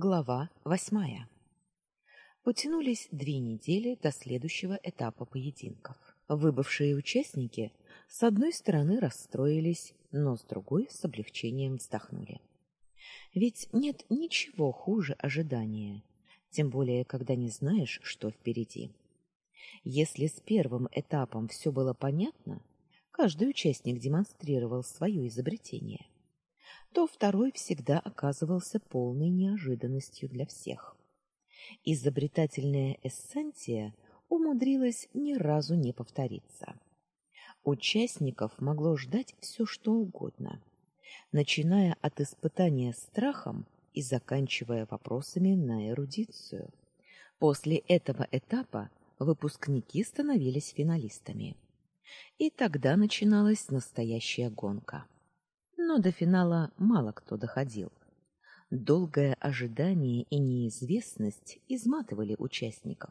Глава восьмая. Потянулись две недели до следующего этапа поединков. Выбывшие участники с одной стороны расстроились, но с другой с облегчением вздохнули. Ведь нет ничего хуже ожидания, тем более когда не знаешь, что впереди. Если с первым этапом все было понятно, каждый участник демонстрировал свое изобретение – то второй всегда оказывался полной неожиданностью для всех. Изобретательная эссенция умудрилась ни разу не повториться. Участников могло ждать все, что угодно, начиная от испытания страхом и заканчивая вопросами на эрудицию. После этого этапа выпускники становились финалистами. И тогда начиналась настоящая гонка но до финала мало кто доходил. Долгое ожидание и неизвестность изматывали участников.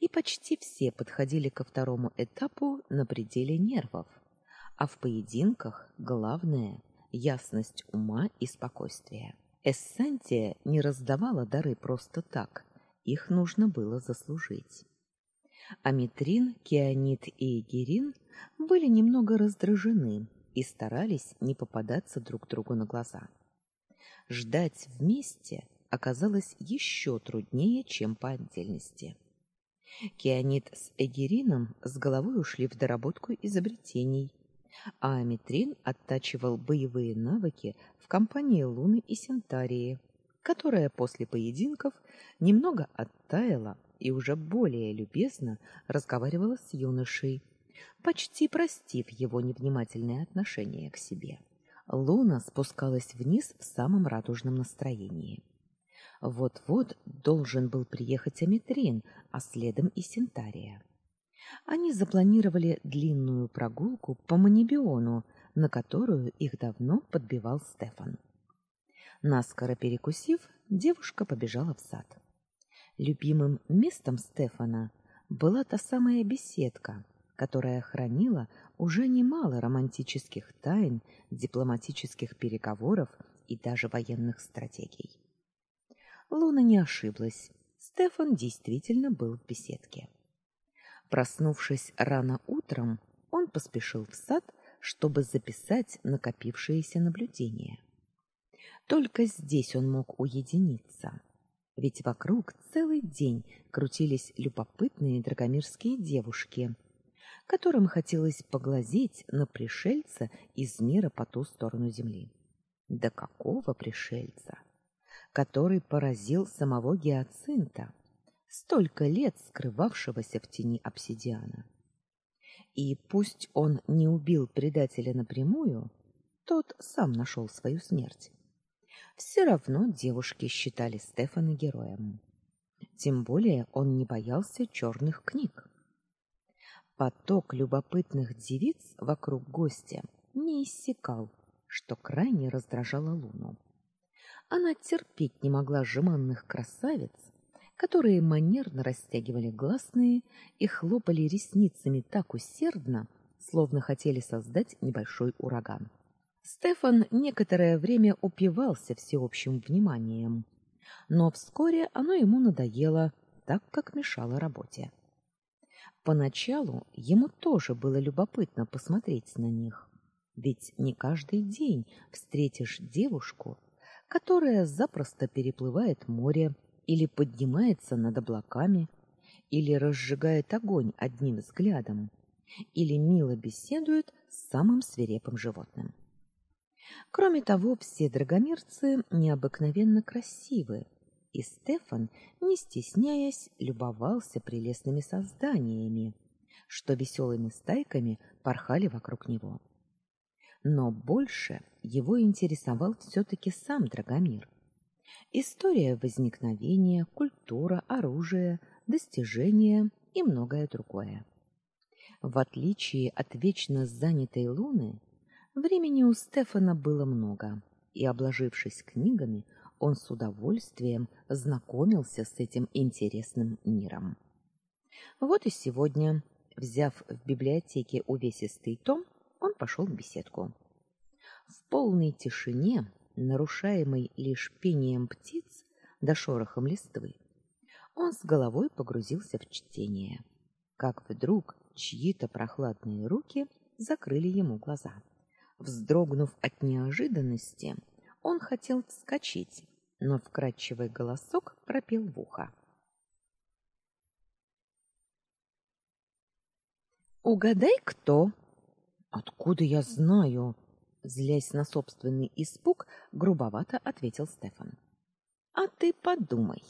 И почти все подходили ко второму этапу на пределе нервов. А в поединках главное ясность ума и спокойствие. Эссентия не раздавала дары просто так, их нужно было заслужить. Аметрин, Кианит и Герин были немного раздражены и старались не попадаться друг другу на глаза. Ждать вместе оказалось еще труднее, чем по отдельности. Кианит с Эгерином с головой ушли в доработку изобретений, а Аметрин оттачивал боевые навыки в компании Луны и Сентарии, которая после поединков немного оттаяла и уже более любезно разговаривала с юношей, почти простив его невнимательное отношение к себе. Луна спускалась вниз в самом радужном настроении. Вот-вот должен был приехать Аметрин, а следом и Сентария. Они запланировали длинную прогулку по Манибиону, на которую их давно подбивал Стефан. Наскоро перекусив, девушка побежала в сад. Любимым местом Стефана была та самая беседка, которая хранила уже немало романтических тайн, дипломатических переговоров и даже военных стратегий. Луна не ошиблась. Стефан действительно был в беседке. Проснувшись рано утром, он поспешил в сад, чтобы записать накопившиеся наблюдения. Только здесь он мог уединиться, ведь вокруг целый день крутились любопытные драгомирские девушки — которым хотелось поглазеть на пришельца из мира по ту сторону земли. Да какого пришельца, который поразил самого Гиацинта, столько лет скрывавшегося в тени обсидиана. И пусть он не убил предателя напрямую, тот сам нашел свою смерть. Все равно девушки считали Стефана героем. Тем более он не боялся черных книг. Поток любопытных девиц вокруг гостя не иссякал, что крайне раздражало Луну. Она терпеть не могла жеманных красавиц, которые манерно растягивали гласные и хлопали ресницами так усердно, словно хотели создать небольшой ураган. Стефан некоторое время упивался всеобщим вниманием, но вскоре оно ему надоело, так как мешало работе. Поначалу ему тоже было любопытно посмотреть на них, ведь не каждый день встретишь девушку, которая запросто переплывает море или поднимается над облаками, или разжигает огонь одним взглядом, или мило беседует с самым свирепым животным. Кроме того, все драгомирцы необыкновенно красивы, и Стефан, не стесняясь, любовался прелестными созданиями, что веселыми стайками порхали вокруг него. Но больше его интересовал все таки сам Драгомир. История возникновения, культура, оружие, достижения и многое другое. В отличие от вечно занятой Луны, времени у Стефана было много, и обложившись книгами, он с удовольствием знакомился с этим интересным миром. Вот и сегодня, взяв в библиотеке увесистый том, он пошел в беседку. В полной тишине, нарушаемой лишь пением птиц, да шорохом листвы, он с головой погрузился в чтение. Как вдруг чьи-то прохладные руки закрыли ему глаза. Вздрогнув от неожиданности, он хотел вскочить, но вкрадчивый голосок пропел в ухо. Угадай, кто? Откуда я знаю? Злясь на собственный испуг, грубовато ответил Стефан. А ты подумай.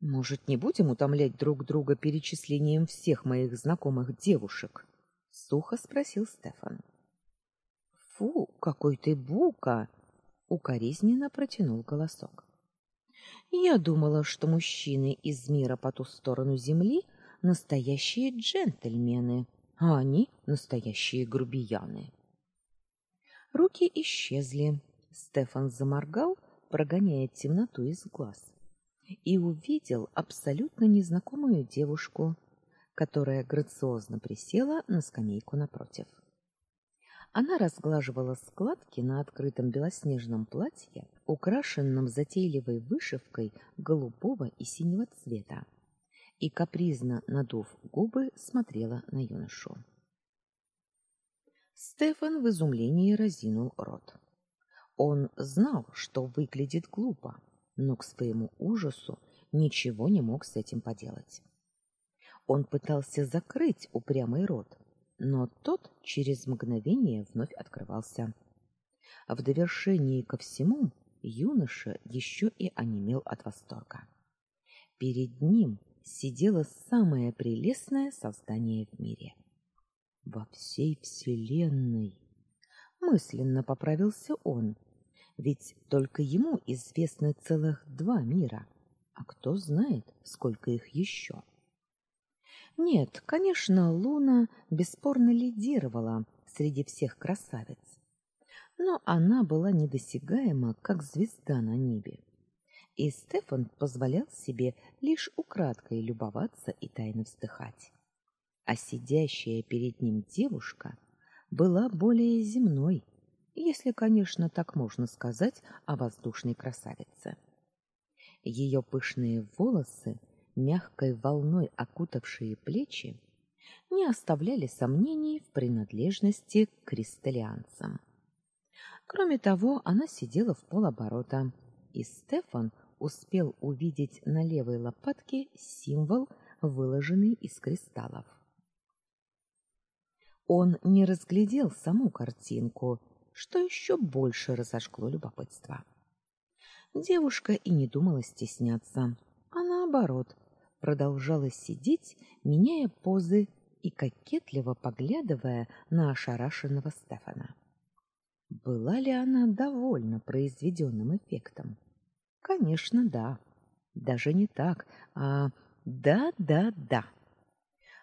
Может, не будем утомлять друг друга перечислением всех моих знакомых девушек? сухо спросил Стефан. Фу, какой ты бука, укоризненно протянул голосок. Я думала, что мужчины из мира по ту сторону земли настоящие джентльмены, а они настоящие грубияны. Руки исчезли. Стефан заморгал, прогоняя темноту из глаз, и увидел абсолютно незнакомую девушку, которая грациозно присела на скамейку напротив. Она разглаживала складки на открытом белоснежном платье, украшенном затейливой вышивкой голубого и синего цвета и капризно надув губы, смотрела на юношу. Стефан в изумлении разинул рот. Он знал, что выглядит глупо, но к своему ужасу ничего не мог с этим поделать. Он пытался закрыть упрямый рот, но тот через мгновение вновь открывался. В довершении ко всему юноша еще и онемел от восторга. Перед ним сидело самое прелестное создание в мире. Во всей вселенной. Мысленно поправился он, ведь только ему известны целых два мира, а кто знает, сколько их еще. Нет, конечно, Луна бесспорно лидировала среди всех красавиц, но она была недосягаема, как звезда на небе и Стефан позволял себе лишь украдкой любоваться и тайно вздыхать. А сидящая перед ним девушка была более земной, если, конечно, так можно сказать о воздушной красавице. Ее пышные волосы, мягкой волной окутавшие плечи, не оставляли сомнений в принадлежности к кристаллианцам. Кроме того, она сидела в полоборота, и Стефан успел увидеть на левой лопатке символ, выложенный из кристаллов. Он не разглядел саму картинку, что еще больше разожгло любопытство. Девушка и не думала стесняться, а наоборот, продолжала сидеть, меняя позы и кокетливо поглядывая на ошарашенного Стефана. Была ли она довольна произведенным эффектом? Конечно, да. Даже не так, а да-да-да.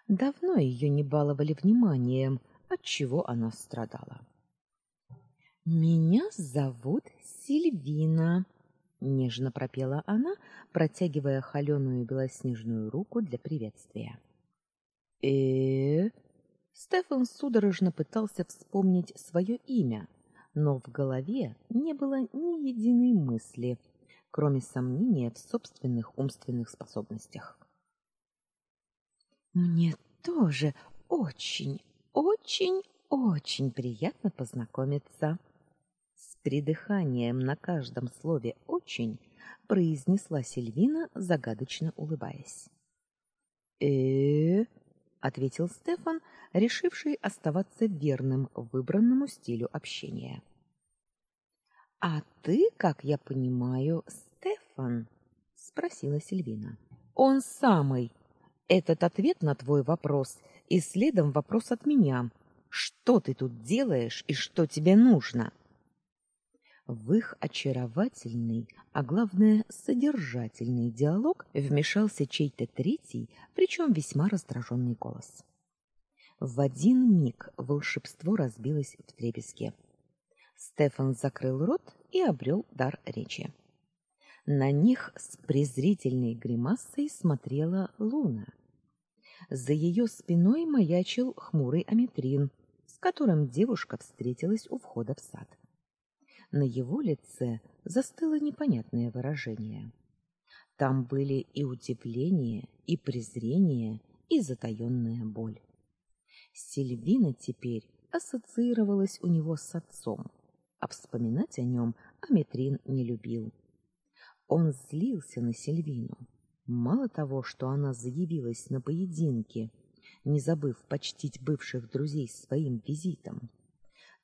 Давно ее не баловали вниманием, от чего она страдала. Меня зовут Сильвина, нежно пропела она, протягивая холеную белоснежную руку для приветствия. Э, Стефан судорожно пытался вспомнить свое имя, но в голове не было ни единой мысли, кроме сомнения в собственных умственных способностях. Мне тоже очень, очень, очень приятно познакомиться. Придыханием на каждом слове очень произнесла Сильвина, загадочно улыбаясь. Э, ответил Стефан, решивший оставаться верным выбранному стилю общения. А ты, как я понимаю, Стефан? спросила Сильвина. Он самый. Этот ответ на твой вопрос и следом вопрос от меня. Что ты тут делаешь и что тебе нужно? В их очаровательный, а главное, содержательный диалог вмешался чей-то третий, причем весьма раздраженный голос. В один миг волшебство разбилось в трепеске. Стефан закрыл рот и обрел дар речи. На них с презрительной гримасой смотрела Луна. За ее спиной маячил хмурый Аметрин, с которым девушка встретилась у входа в сад. На его лице застыло непонятное выражение. Там были и удивление, и презрение, и затаённая боль. Сильвина теперь ассоциировалась у него с отцом, а вспоминать о нем Аметрин не любил. Он злился на Сильвину. Мало того, что она заявилась на поединке, не забыв почтить бывших друзей своим визитом,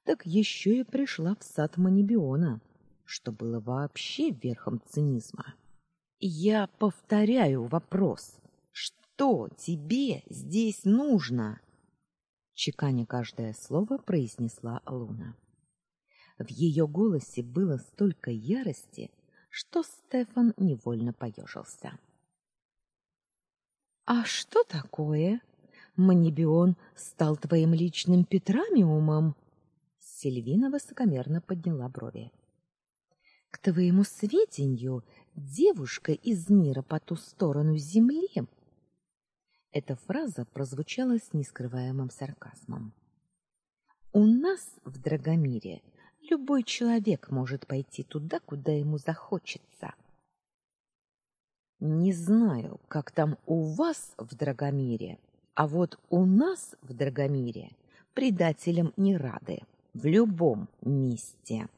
так еще и пришла в сад Манибиона, что было вообще верхом цинизма. Я повторяю вопрос. Что тебе здесь нужно? Чеканя каждое слово произнесла Луна. В ее голосе было столько ярости, что Стефан невольно поежился. А что такое? Манибион стал твоим личным Петрамиумом? Сильвина высокомерно подняла брови. К твоему сведению, девушка из мира по ту сторону земли. Эта фраза прозвучала с нескрываемым сарказмом. У нас в Драгомире любой человек может пойти туда, куда ему захочется. Не знаю, как там у вас в Драгомире, а вот у нас в Драгомире предателям не рады в любом месте,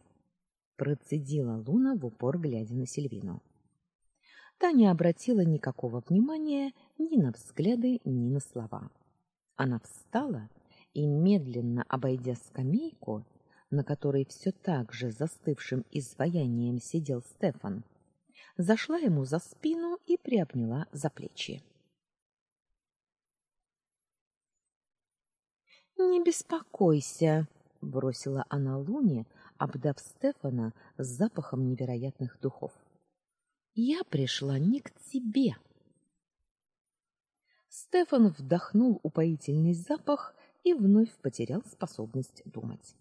процедила Луна в упор глядя на Сильвину. Та не обратила никакого внимания ни на взгляды, ни на слова. Она встала и медленно обойдя скамейку, на которой все так же застывшим изваянием сидел Стефан, зашла ему за спину и приобняла за плечи. Не беспокойся, бросила она Луне, обдав Стефана запахом невероятных духов. Я пришла не к тебе. Стефан вдохнул упоительный запах и вновь потерял способность думать.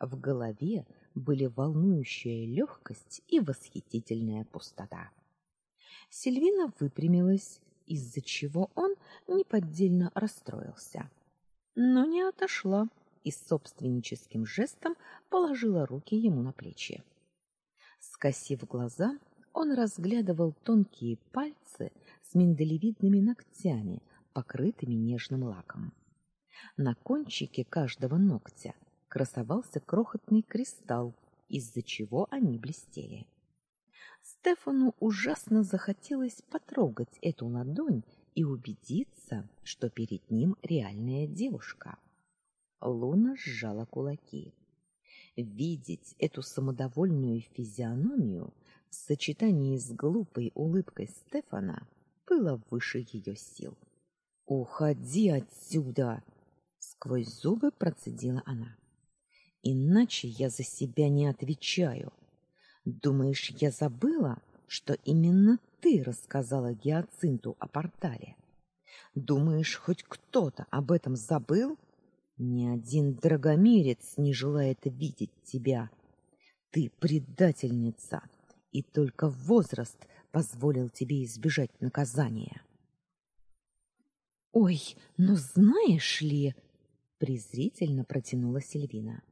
В голове были волнующая легкость и восхитительная пустота. Сильвина выпрямилась, из-за чего он неподдельно расстроился. Но не отошла и собственническим жестом положила руки ему на плечи. Скосив глаза, он разглядывал тонкие пальцы с миндалевидными ногтями, покрытыми нежным лаком. На кончике каждого ногтя красовался крохотный кристалл, из-за чего они блестели. Стефану ужасно захотелось потрогать эту ладонь и убедиться, что перед ним реальная девушка. Луна сжала кулаки. Видеть эту самодовольную физиономию в сочетании с глупой улыбкой Стефана было выше ее сил. "Уходи отсюда", сквозь зубы процедила она. "Иначе я за себя не отвечаю. Думаешь, я забыла, что именно ты рассказала Гиацинту о портале? Думаешь, хоть кто-то об этом забыл?" Ни один драгомирец не желает видеть тебя. Ты предательница, и только возраст позволил тебе избежать наказания. Ой, ну знаешь ли, презрительно протянула Сильвина.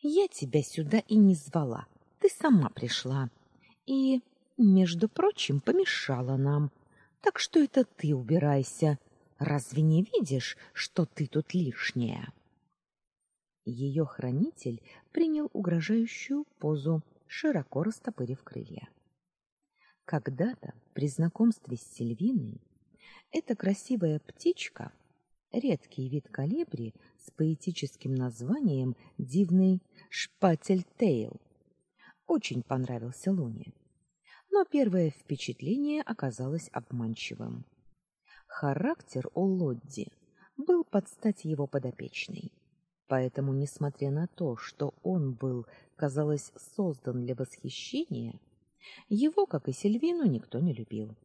Я тебя сюда и не звала. Ты сама пришла. И, между прочим, помешала нам. Так что это ты убирайся. Разве не видишь, что ты тут лишняя? Ее хранитель принял угрожающую позу, широко растопырив крылья. Когда-то при знакомстве с Сильвиной эта красивая птичка, редкий вид колибри с поэтическим названием дивный шпатель-тейл, очень понравился Луне. Но первое впечатление оказалось обманчивым. Характер у Лодди был под стать его подопечной. Поэтому, несмотря на то, что он был, казалось, создан для восхищения, его, как и Сильвину, никто не любил.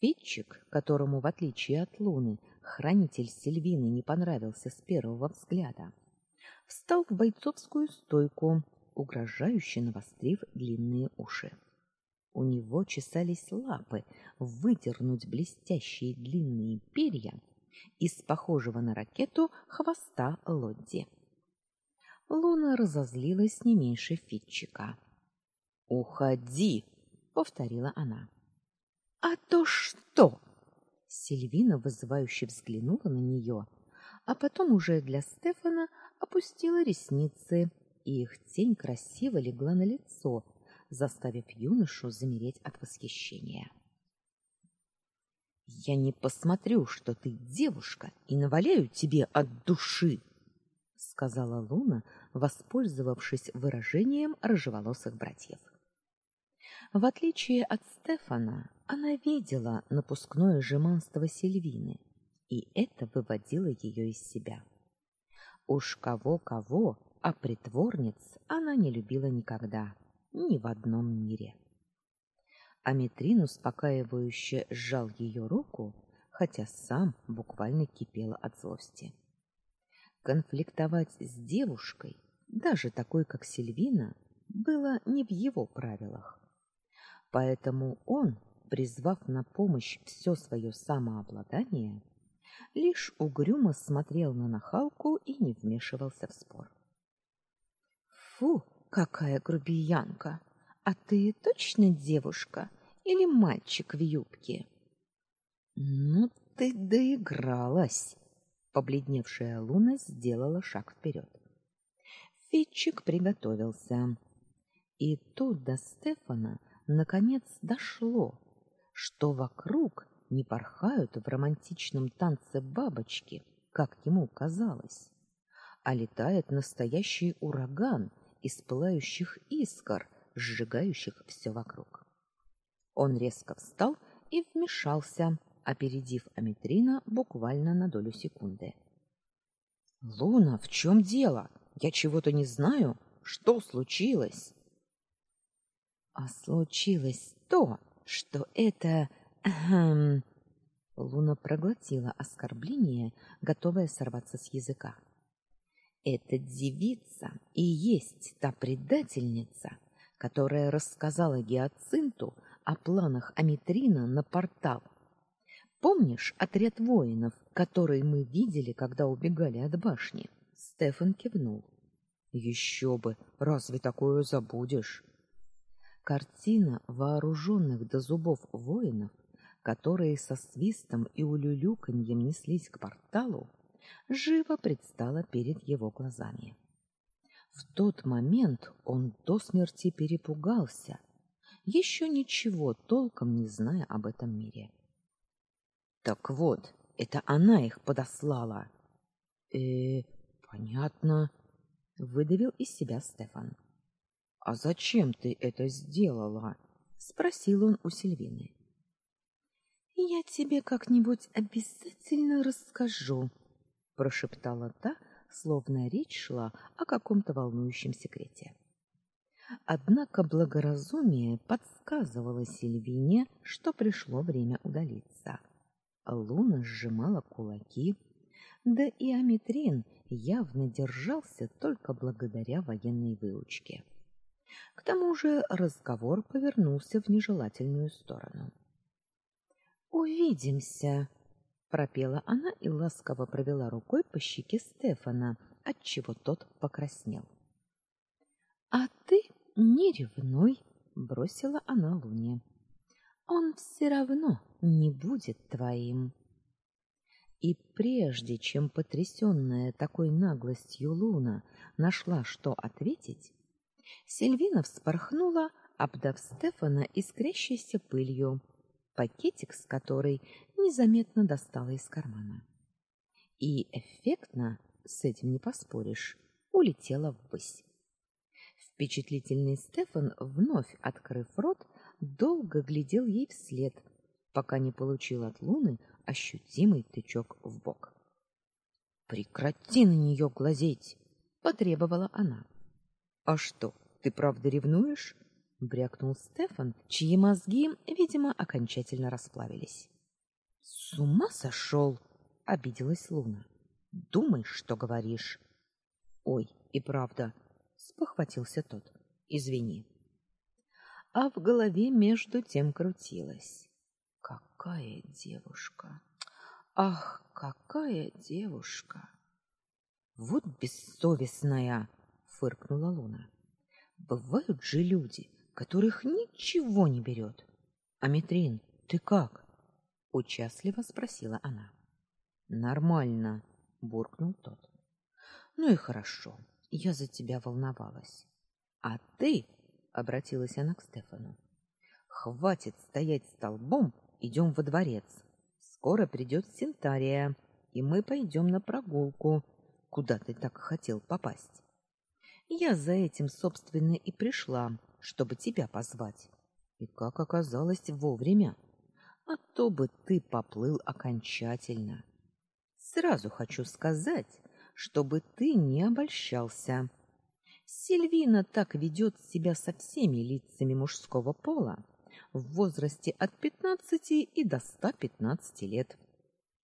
Фитчик, которому, в отличие от Луны, хранитель Сильвины не понравился с первого взгляда, встал в бойцовскую стойку, угрожающе навострив длинные уши. У него чесались лапы выдернуть блестящие длинные перья из похожего на ракету хвоста Лодди. Луна разозлилась не меньше Фитчика. "Уходи", повторила она. "А то что?" Сильвина вызывающе взглянула на нее, а потом уже для Стефана опустила ресницы, и их тень красиво легла на лицо, заставив юношу замереть от восхищения. Я не посмотрю, что ты девушка, и наваляю тебе от души, сказала Луна, воспользовавшись выражением рыжеволосых братьев. В отличие от Стефана, она видела напускное жеманство Сильвины, и это выводило ее из себя. Уж кого-кого, а притворниц она не любила никогда, ни в одном мире. Аметрин успокаивающе сжал ее руку, хотя сам буквально кипел от злости. Конфликтовать с девушкой, даже такой, как Сильвина, было не в его правилах. Поэтому он, призвав на помощь все свое самообладание, лишь угрюмо смотрел на нахалку и не вмешивался в спор. Фу, какая грубиянка! А ты точно девушка или мальчик в юбке? Ну ты доигралась. Побледневшая Луна сделала шаг вперед. Фитчик приготовился. И тут до Стефана наконец дошло, что вокруг не порхают в романтичном танце бабочки, как ему казалось, а летает настоящий ураган из пылающих искр, сжигающих все вокруг. Он резко встал и вмешался, опередив Аметрина буквально на долю секунды. Луна, в чем дело? Я чего-то не знаю. Что случилось? А случилось то, что это Луна проглотила оскорбление, готовая сорваться с языка. Эта девица и есть та предательница, которая рассказала Гиацинту о планах Аметрина на портал. Помнишь отряд воинов, который мы видели, когда убегали от башни? Стефан кивнул. Еще бы, разве такое забудешь? Картина вооруженных до зубов воинов, которые со свистом и улюлюканьем неслись к порталу, живо предстала перед его глазами. В тот момент он до смерти перепугался, еще ничего толком не зная об этом мире. Так вот, это она их подослала. Э, понятно, выдавил из себя Стефан. А зачем ты это сделала? спросил он у Сильвины. Я тебе как-нибудь обязательно расскажу, прошептала та, словно речь шла о каком-то волнующем секрете. Однако благоразумие подсказывало Сильвине, что пришло время удалиться. Луна сжимала кулаки, да и Аметрин явно держался только благодаря военной выучке. К тому же разговор повернулся в нежелательную сторону. Увидимся, пропела она и ласково провела рукой по щеке Стефана, отчего тот покраснел. А ты не ревнуй, бросила она Луне. Он все равно не будет твоим. И прежде чем потрясенная такой наглостью Луна нашла, что ответить, Сильвина вспорхнула, обдав Стефана искрящейся пылью пакетик с которой незаметно достала из кармана. И эффектно, с этим не поспоришь, улетела ввысь. Впечатлительный Стефан, вновь открыв рот, долго глядел ей вслед, пока не получил от Луны ощутимый тычок в бок. Прекрати на нее глазеть, потребовала она. А что, ты правда ревнуешь? Брякнул Стефан, чьи мозги, видимо, окончательно расплавились. С ума сошел!» — обиделась Луна. Думай, что говоришь. Ой, и правда, спохватился тот. Извини. А в голове между тем крутилось. Какая девушка! Ах, какая девушка! Вот бессовестная, фыркнула Луна. Бывают же люди, которых ничего не берет. Аметрин, ты как? участливо спросила она. Нормально, буркнул тот. Ну и хорошо. Я за тебя волновалась. А ты, обратилась она к Стефану. Хватит стоять столбом, идем во дворец. Скоро придет Синтария, и мы пойдем на прогулку, куда ты так хотел попасть. Я за этим, собственно, и пришла, чтобы тебя позвать. И как оказалось, вовремя. А то бы ты поплыл окончательно. Сразу хочу сказать, чтобы ты не обольщался. Сильвина так ведет себя со всеми лицами мужского пола в возрасте от пятнадцати и до ста пятнадцати лет.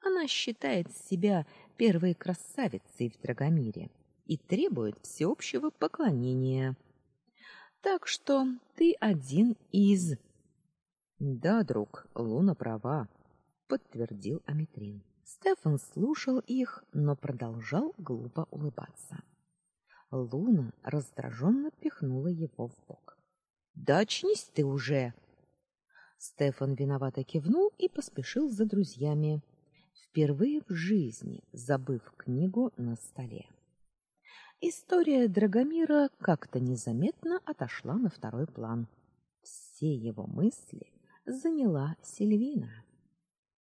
Она считает себя первой красавицей в Драгомире и требует всеобщего поклонения. Так что ты один из Да, друг, Луна права, подтвердил Аметрин. Стефан слушал их, но продолжал глупо улыбаться. Луна раздраженно пихнула его в бок. "Да очнись ты уже!" Стефан виновато кивнул и поспешил за друзьями, впервые в жизни забыв книгу на столе. История Драгомира как-то незаметно отошла на второй план. Все его мысли заняла Сильвина.